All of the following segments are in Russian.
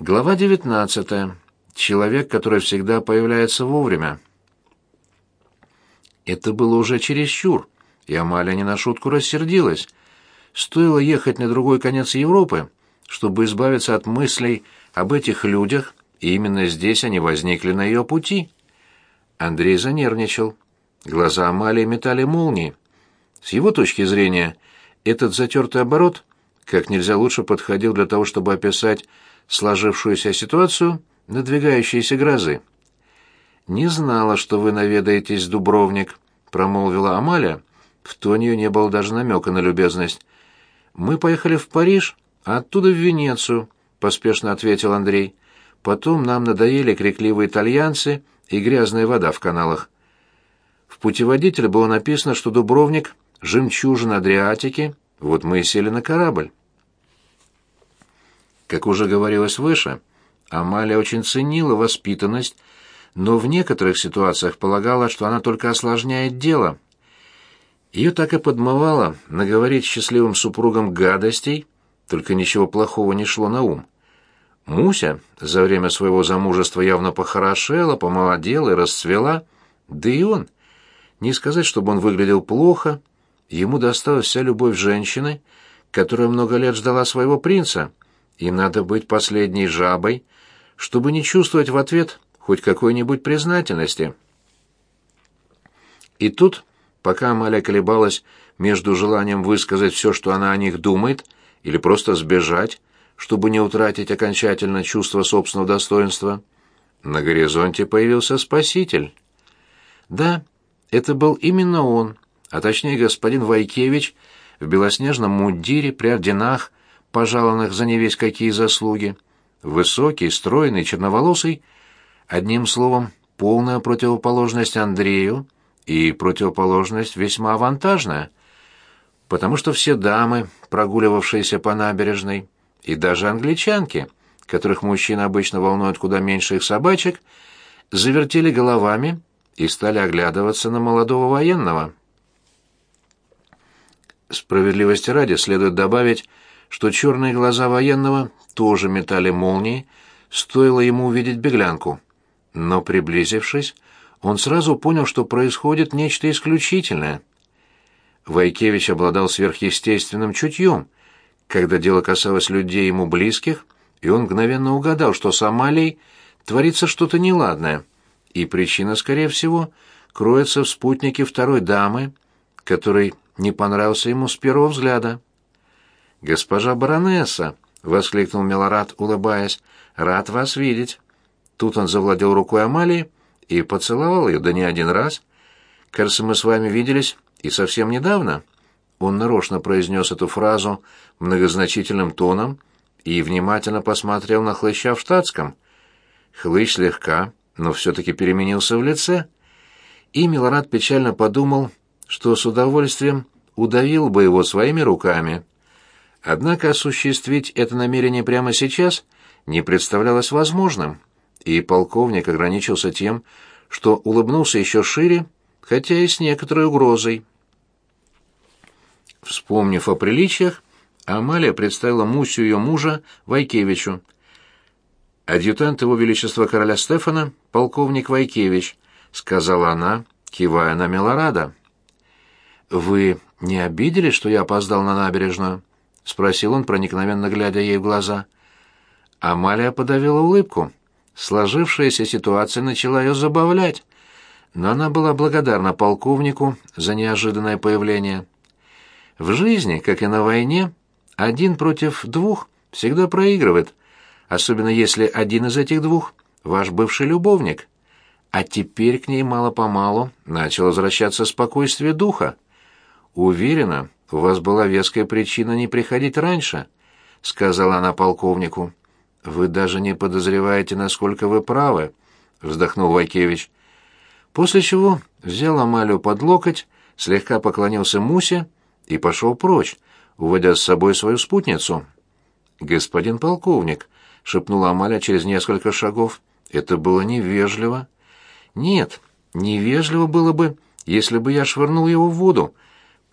Глава 19. Человек, который всегда появляется вовремя. Это было уже чересчур, и Амалия не на шутку рассердилась. Стоило ехать на другой конец Европы, чтобы избавиться от мыслей об этих людях, и именно здесь они возникли на ее пути. Андрей занервничал. Глаза Амалии метали молнии. С его точки зрения, этот затертый оборот как нельзя лучше подходил для того, чтобы описать сложившуюся ситуацию надвигающейся грозы. «Не знала, что вы наведаетесь, Дубровник», — промолвила Амалия, в то нее не было даже намека на любезность. «Мы поехали в Париж, а оттуда в Венецию», — поспешно ответил Андрей. «Потом нам надоели крикливые итальянцы и грязная вода в каналах». В путеводителе было написано, что Дубровник — жемчужина Адриатики, вот мы и сели на корабль. Как уже говорилось выше, Амалия очень ценила воспитанность, но в некоторых ситуациях полагала, что она только осложняет дело. Ее так и подмывало наговорить счастливым супругам гадостей, только ничего плохого не шло на ум. Муся за время своего замужества явно похорошела, помолодела и расцвела, да и он. Не сказать, чтобы он выглядел плохо, ему досталась вся любовь женщины, которая много лет ждала своего принца — и надо быть последней жабой, чтобы не чувствовать в ответ хоть какой-нибудь признательности. И тут, пока Амаля колебалась между желанием высказать все, что она о них думает, или просто сбежать, чтобы не утратить окончательно чувство собственного достоинства, на горизонте появился спаситель. Да, это был именно он, а точнее господин Вайкевич в белоснежном мундире при орденах, пожалованных за не весь какие заслуги, высокий, стройный, черноволосый, одним словом, полная противоположность Андрею и противоположность весьма авантажная, потому что все дамы, прогуливавшиеся по набережной, и даже англичанки, которых мужчин обычно волнуют куда меньше их собачек, завертели головами и стали оглядываться на молодого военного. Справедливости ради следует добавить, что черные глаза военного тоже метали молнии, стоило ему увидеть беглянку. Но, приблизившись, он сразу понял, что происходит нечто исключительное. Вайкевич обладал сверхъестественным чутьем, когда дело касалось людей ему близких, и он мгновенно угадал, что с Амалией творится что-то неладное, и причина, скорее всего, кроется в спутнике второй дамы, который не понравился ему с первого взгляда. «Госпожа баронесса!» — воскликнул Милорад, улыбаясь. «Рад вас видеть!» Тут он завладел рукой Амалии и поцеловал ее, да не один раз. «Кажется, мы с вами виделись и совсем недавно». Он нарочно произнес эту фразу многозначительным тоном и внимательно посмотрел на хлыща в штатском. Хлыщ слегка, но все-таки переменился в лице. И Милорад печально подумал, что с удовольствием удавил бы его своими руками. Однако осуществить это намерение прямо сейчас не представлялось возможным, и полковник ограничился тем, что улыбнулся еще шире, хотя и с некоторой угрозой. Вспомнив о приличиях, Амалия представила Мусю ее мужа Вайкевичу. «Адъютант его величества короля Стефана, полковник Вайкевич», — сказала она, кивая на Милорада. «Вы не обиделись, что я опоздал на набережную?» — спросил он, проникновенно глядя ей в глаза. Амалия подавила улыбку. Сложившаяся ситуация начала ее забавлять, но она была благодарна полковнику за неожиданное появление. В жизни, как и на войне, один против двух всегда проигрывает, особенно если один из этих двух — ваш бывший любовник. А теперь к ней мало-помалу начало возвращаться спокойствие духа. Уверена, у вас была веская причина не приходить раньше, сказала она полковнику. Вы даже не подозреваете, насколько вы правы, вздохнул Вайкевич. После чего взял Амалию под локоть, слегка поклонился Мусе и пошел прочь, уводя с собой свою спутницу. Господин полковник, шепнула Амалия через несколько шагов. Это было невежливо. Нет, невежливо было бы, если бы я швырнул его в воду,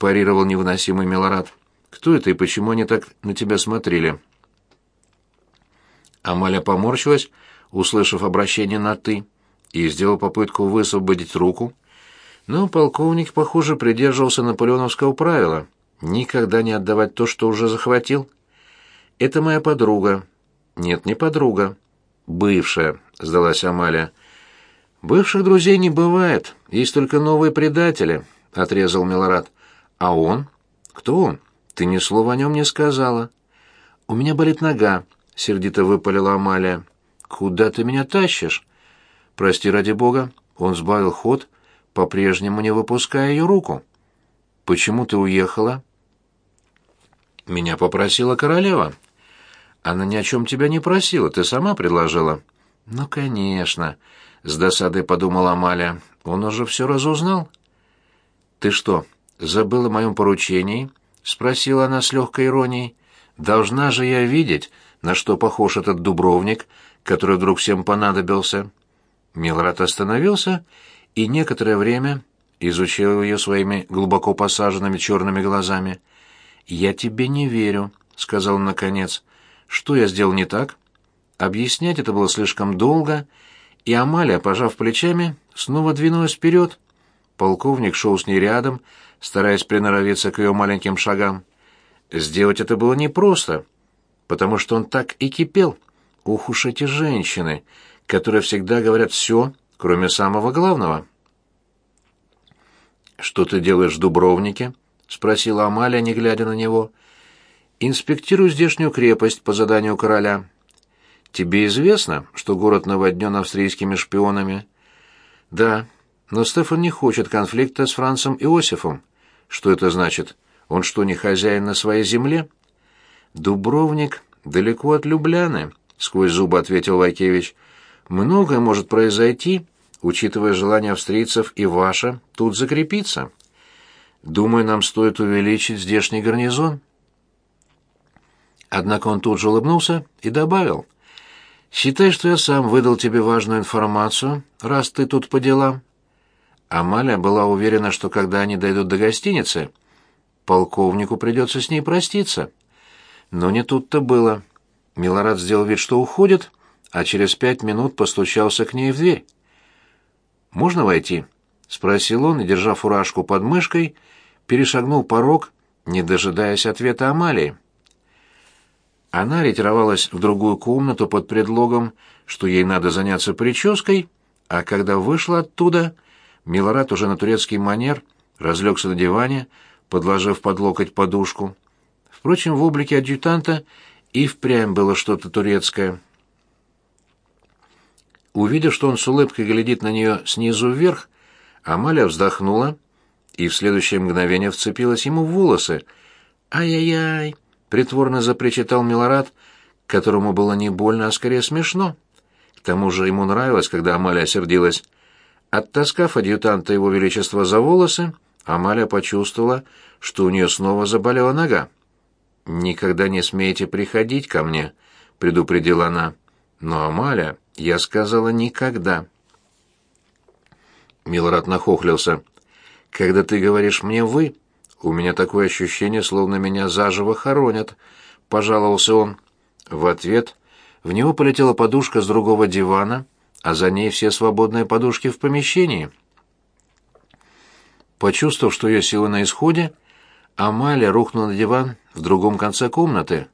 парировал невыносимый Милорад. «Кто это и почему они так на тебя смотрели?» Амаля поморщилась, услышав обращение на «ты», и сделала попытку высвободить руку, но полковник, похоже, придерживался наполеоновского правила — никогда не отдавать то, что уже захватил. «Это моя подруга». «Нет, не подруга. Бывшая», — сдалась Амалия. «Бывших друзей не бывает, есть только новые предатели», — отрезал Милорад. «А он? Кто он? Ты ни слова о нем не сказала». «У меня болит нога», — сердито выпалила Амалия. «Куда ты меня тащишь?» «Прости, ради бога». Он сбавил ход, по-прежнему не выпуская ее руку. «Почему ты уехала?» «Меня попросила королева». «Она ни о чем тебя не просила, ты сама предложила». «Ну, конечно», — с досадой подумала Амалия. «Он уже все разузнал». «Ты что, забыла о моем поручении?» — спросила она с легкой иронией. «Должна же я видеть, на что похож этот дубровник, который вдруг всем понадобился». Милрад остановился и некоторое время изучил ее своими глубоко посаженными черными глазами. «Я тебе не верю», — сказал он наконец. «Что я сделал не так?» Объяснять это было слишком долго, и Амалия, пожав плечами, снова двинулась вперед. Полковник шел с ней рядом, стараясь приноровиться к ее маленьким шагам. Сделать это было непросто, потому что он так и кипел. Ух уж эти женщины, которые всегда говорят все, кроме самого главного. «Что ты делаешь в Дубровнике?» — спросила Амалия, не глядя на него. «Инспектирую здешнюю крепость по заданию короля». «Тебе известно, что город наводнен австрийскими шпионами?» «Да, но Стефан не хочет конфликта с Францем Иосифом. Что это значит? Он что, не хозяин на своей земле?» «Дубровник далеко от Любляны», — сквозь зубы ответил Вайкевич. «Многое может произойти, учитывая желание австрийцев и ваше тут закрепиться. Думаю, нам стоит увеличить здешний гарнизон». Однако он тут же улыбнулся и добавил — Считай, что я сам выдал тебе важную информацию, раз ты тут по делам. Амалия была уверена, что когда они дойдут до гостиницы, полковнику придется с ней проститься. Но не тут-то было. Милорад сделал вид, что уходит, а через пять минут постучался к ней в дверь. «Можно войти?» — спросил он и, держа фуражку под мышкой, перешагнул порог, не дожидаясь ответа Амалии. Она ретировалась в другую комнату под предлогом, что ей надо заняться прической, а когда вышла оттуда, Милорад уже на турецкий манер разлегся на диване, подложив под локоть подушку. Впрочем, в облике адъютанта и впрямь было что-то турецкое. Увидев, что он с улыбкой глядит на нее снизу вверх, Амалия вздохнула и в следующее мгновение вцепилась ему в волосы. «Ай-яй-яй!» притворно запричитал Милорад, которому было не больно, а скорее смешно. К тому же ему нравилось, когда Амалия сердилась. Оттаскав адъютанта его величества за волосы, Амалия почувствовала, что у нее снова заболела нога. «Никогда не смейте приходить ко мне», — предупредила она. «Но, Амалия, я сказала никогда». Милорад нахохлился. «Когда ты говоришь мне «вы», «У меня такое ощущение, словно меня заживо хоронят», — пожаловался он. В ответ в него полетела подушка с другого дивана, а за ней все свободные подушки в помещении. Почувствовав, что ее сила на исходе, Амалия рухнула на диван в другом конце комнаты.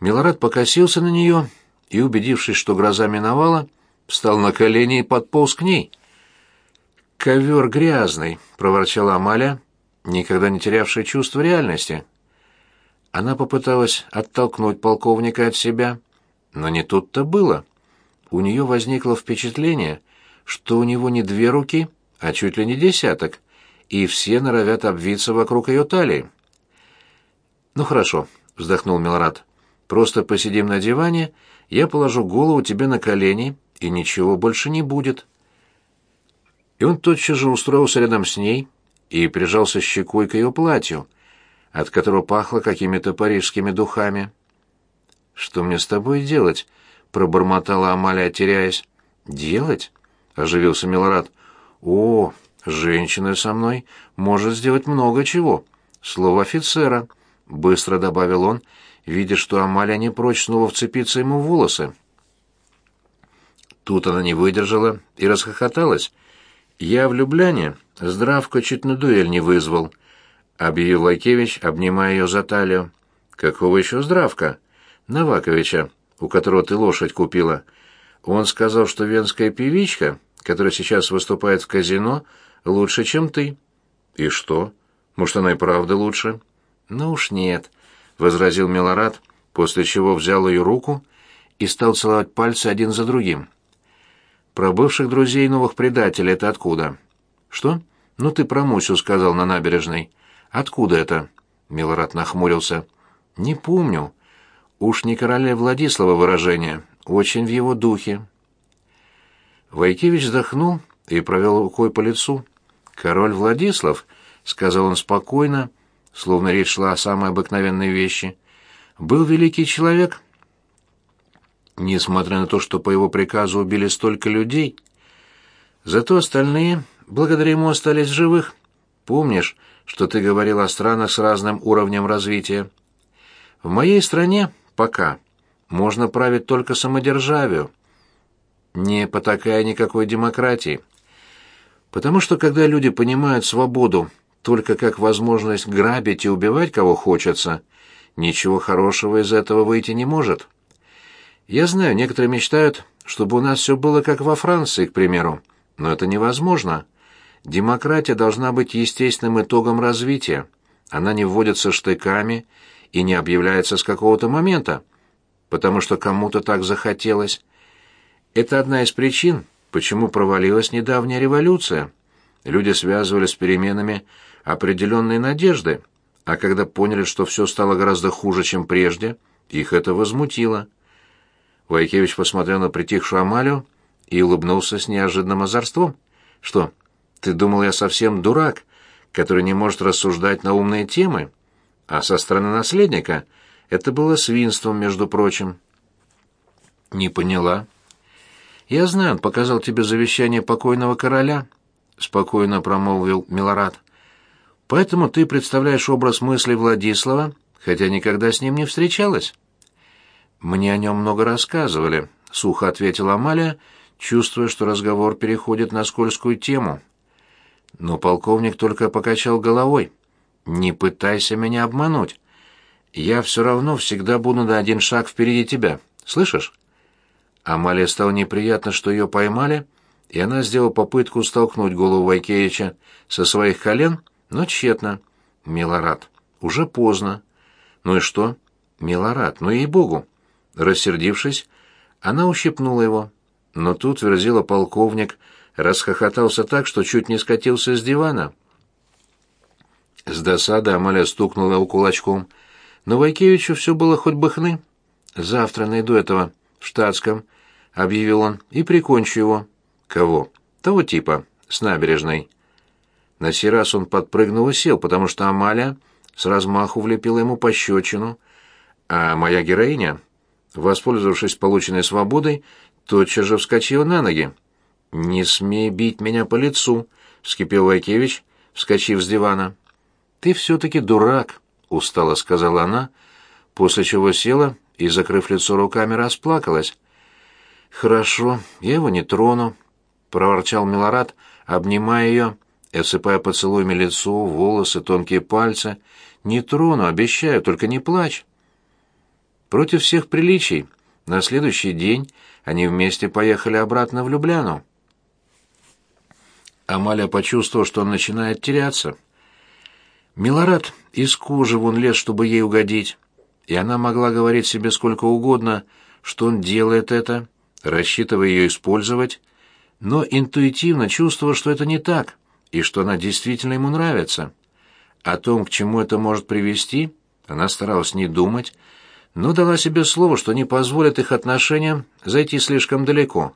Милорад покосился на нее и, убедившись, что гроза миновала, встал на колени и подполз к ней. «Ковер грязный», — проворчала Амалия, никогда не терявшая чувство реальности. Она попыталась оттолкнуть полковника от себя, но не тут-то было. У нее возникло впечатление, что у него не две руки, а чуть ли не десяток, и все норовят обвиться вокруг ее талии. «Ну хорошо», — вздохнул Милрад, — «просто посидим на диване, я положу голову тебе на колени, и ничего больше не будет». И он тотчас же устроился рядом с ней, и прижался щекой к ее платью, от которого пахло какими-то парижскими духами. «Что мне с тобой делать?» — пробормотала Амалия, теряясь. «Делать?» — оживился Милорад. «О, женщина со мной может сделать много чего. Слово офицера», — быстро добавил он, видя, что Амалия не прочь снова вцепиться ему в волосы. Тут она не выдержала и расхохоталась. «Я в Любляне здравко чуть на дуэль не вызвал», — объявил Лайкевич, обнимая ее за талию. «Какого еще здравка?» «Наваковича, у которого ты лошадь купила. Он сказал, что венская певичка, которая сейчас выступает в казино, лучше, чем ты». «И что? Может, она и правда лучше?» «Ну уж нет», — возразил Милорад, после чего взял ее руку и стал целовать пальцы один за другим. Про бывших друзей новых предателей это откуда? Что? Ну ты про Мусю сказал на набережной. Откуда это? Милорад нахмурился. Не помню. Уж не короля Владислава выражение, очень в его духе. Войкевич вздохнул и провел рукой по лицу. Король Владислав, сказал он спокойно, словно речь шла о самой обыкновенной вещи, был великий человек, несмотря на то, что по его приказу убили столько людей. Зато остальные, благодаря ему, остались живых. Помнишь, что ты говорил о странах с разным уровнем развития? В моей стране пока можно править только самодержавию, не потакая никакой демократии. Потому что когда люди понимают свободу только как возможность грабить и убивать кого хочется, ничего хорошего из этого выйти не может. Я знаю, некоторые мечтают, чтобы у нас все было как во Франции, к примеру, но это невозможно. Демократия должна быть естественным итогом развития. Она не вводится штыками и не объявляется с какого-то момента, потому что кому-то так захотелось. Это одна из причин, почему провалилась недавняя революция. Люди связывали с переменами определенные надежды, а когда поняли, что все стало гораздо хуже, чем прежде, их это возмутило. Войкевич посмотрел на притихшую Амалию и улыбнулся с неожиданным озорством. «Что, ты думал, я совсем дурак, который не может рассуждать на умные темы? А со стороны наследника это было свинством, между прочим». «Не поняла». «Я знаю, он показал тебе завещание покойного короля», — спокойно промолвил Милорад. «Поэтому ты представляешь образ мысли Владислава, хотя никогда с ним не встречалась». «Мне о нем много рассказывали», — сухо ответила Амалия, чувствуя, что разговор переходит на скользкую тему. Но полковник только покачал головой. «Не пытайся меня обмануть. Я все равно всегда буду на один шаг впереди тебя. Слышишь?» Амалия стало неприятно, что ее поймали, и она сделала попытку столкнуть голову Вайкевича со своих колен, но тщетно. «Милорад, уже поздно». «Ну и что?» «Милорад, ну ей-богу, Рассердившись, она ущипнула его. Но тут верзила полковник, расхохотался так, что чуть не скатился с дивана. С досады Амаля стукнула его кулачком. Но Вайкевичу все было хоть бы хны. «Завтра найду этого, в штатском», — объявил он, — «и прикончу его». «Кого?» «Того типа, с набережной». На сей раз он подпрыгнул и сел, потому что Амалия с размаху влепила ему пощечину, а моя героиня воспользовавшись полученной свободой, тотчас же вскочила на ноги. «Не смей бить меня по лицу», — вскипел Вайкевич, вскочив с дивана. «Ты все-таки дурак», — устало сказала она, после чего села и, закрыв лицо руками, расплакалась. «Хорошо, я его не трону», — проворчал Милорад, обнимая ее и осыпая поцелуями лицо, волосы, тонкие пальцы. «Не трону, обещаю, только не плачь». Против всех приличий, на следующий день они вместе поехали обратно в Любляну. Амалия почувствовала, что он начинает теряться. Милорад из кожи вон лез, чтобы ей угодить, и она могла говорить себе сколько угодно, что он делает это, рассчитывая ее использовать, но интуитивно чувствовала, что это не так, и что она действительно ему нравится. О том, к чему это может привести, она старалась не думать, но дала себе слово, что не позволит их отношениям зайти слишком далеко.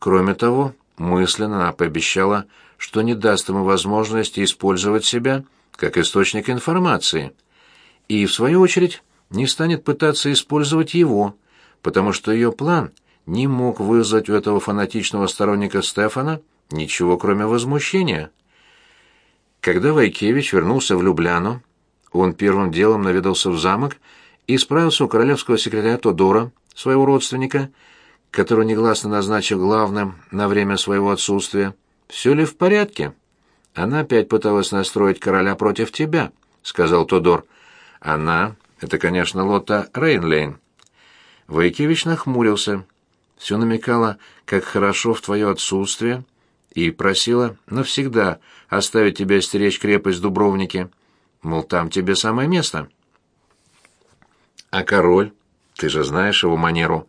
Кроме того, мысленно она пообещала, что не даст ему возможности использовать себя как источник информации, и, в свою очередь, не станет пытаться использовать его, потому что ее план не мог вызвать у этого фанатичного сторонника Стефана ничего, кроме возмущения. Когда Вайкевич вернулся в Любляну, он первым делом наведался в замок и справился у королевского секретаря Тодора, своего родственника, которого негласно назначил главным на время своего отсутствия. Все ли в порядке? Она опять пыталась настроить короля против тебя, сказал Тодор. Она это, конечно, Лота Рейнлейн. Войкевич нахмурился. Все намекало, как хорошо в твое отсутствие, и просила навсегда оставить тебя стеречь крепость Дубровники. Мол, там тебе самое место. А король, ты же знаешь его манеру,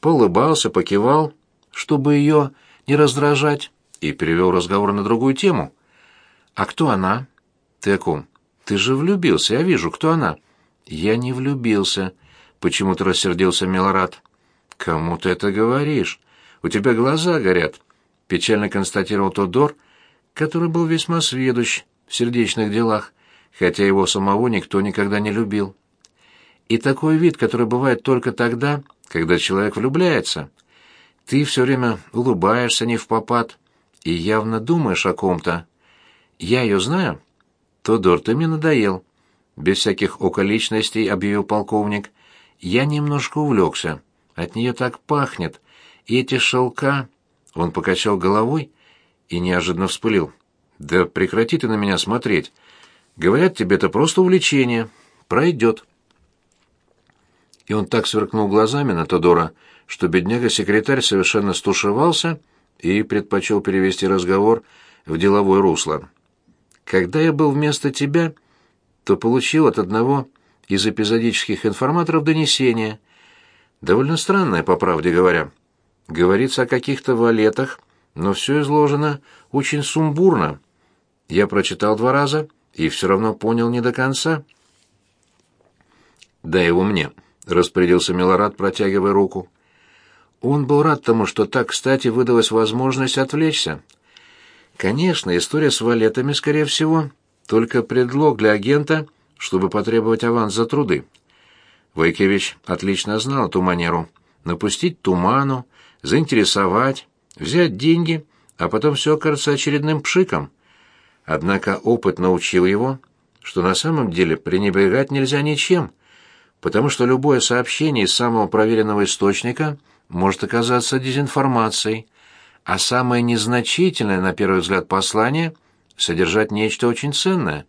поулыбался, покивал, чтобы ее не раздражать, и перевел разговор на другую тему. «А кто она?» «Ты о ком?» «Ты же влюбился, я вижу, кто она?» «Я не влюбился», — почему-то рассердился Милорад. «Кому ты это говоришь? У тебя глаза горят», — печально констатировал Тодор, который был весьма сведущ в сердечных делах, хотя его самого никто никогда не любил. И такой вид, который бывает только тогда, когда человек влюбляется. Ты все время улыбаешься не в попад и явно думаешь о ком-то. Я ее знаю? Тодор, ты мне надоел без всяких околичностей объявил полковник. Я немножко увлекся. От нее так пахнет. И эти шелка... Он покачал головой и неожиданно вспылил. Да прекрати ты на меня смотреть. Говорят, тебе это просто увлечение. Пройдет. И он так сверкнул глазами на Тодора, что бедняга-секретарь совершенно стушевался и предпочел перевести разговор в деловое русло. «Когда я был вместо тебя, то получил от одного из эпизодических информаторов донесение. Довольно странное, по правде говоря. Говорится о каких-то валетах, но все изложено очень сумбурно. Я прочитал два раза и все равно понял не до конца. «Дай его мне», — распорядился Милорад, протягивая руку. Он был рад тому, что так кстати выдалась возможность отвлечься. Конечно, история с валетами, скорее всего, только предлог для агента, чтобы потребовать аванс за труды. Войкевич отлично знал эту манеру — напустить туману, заинтересовать, взять деньги, а потом все окажется очередным пшиком. Однако опыт научил его, что на самом деле пренебрегать нельзя ничем, потому что любое сообщение из самого проверенного источника может оказаться дезинформацией, а самое незначительное, на первый взгляд, послание содержать нечто очень ценное.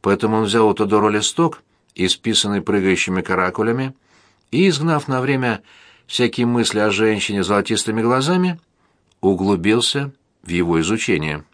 Поэтому он взял у Тодора листок, исписанный прыгающими каракулями, и, изгнав на время всякие мысли о женщине с золотистыми глазами, углубился в его изучение.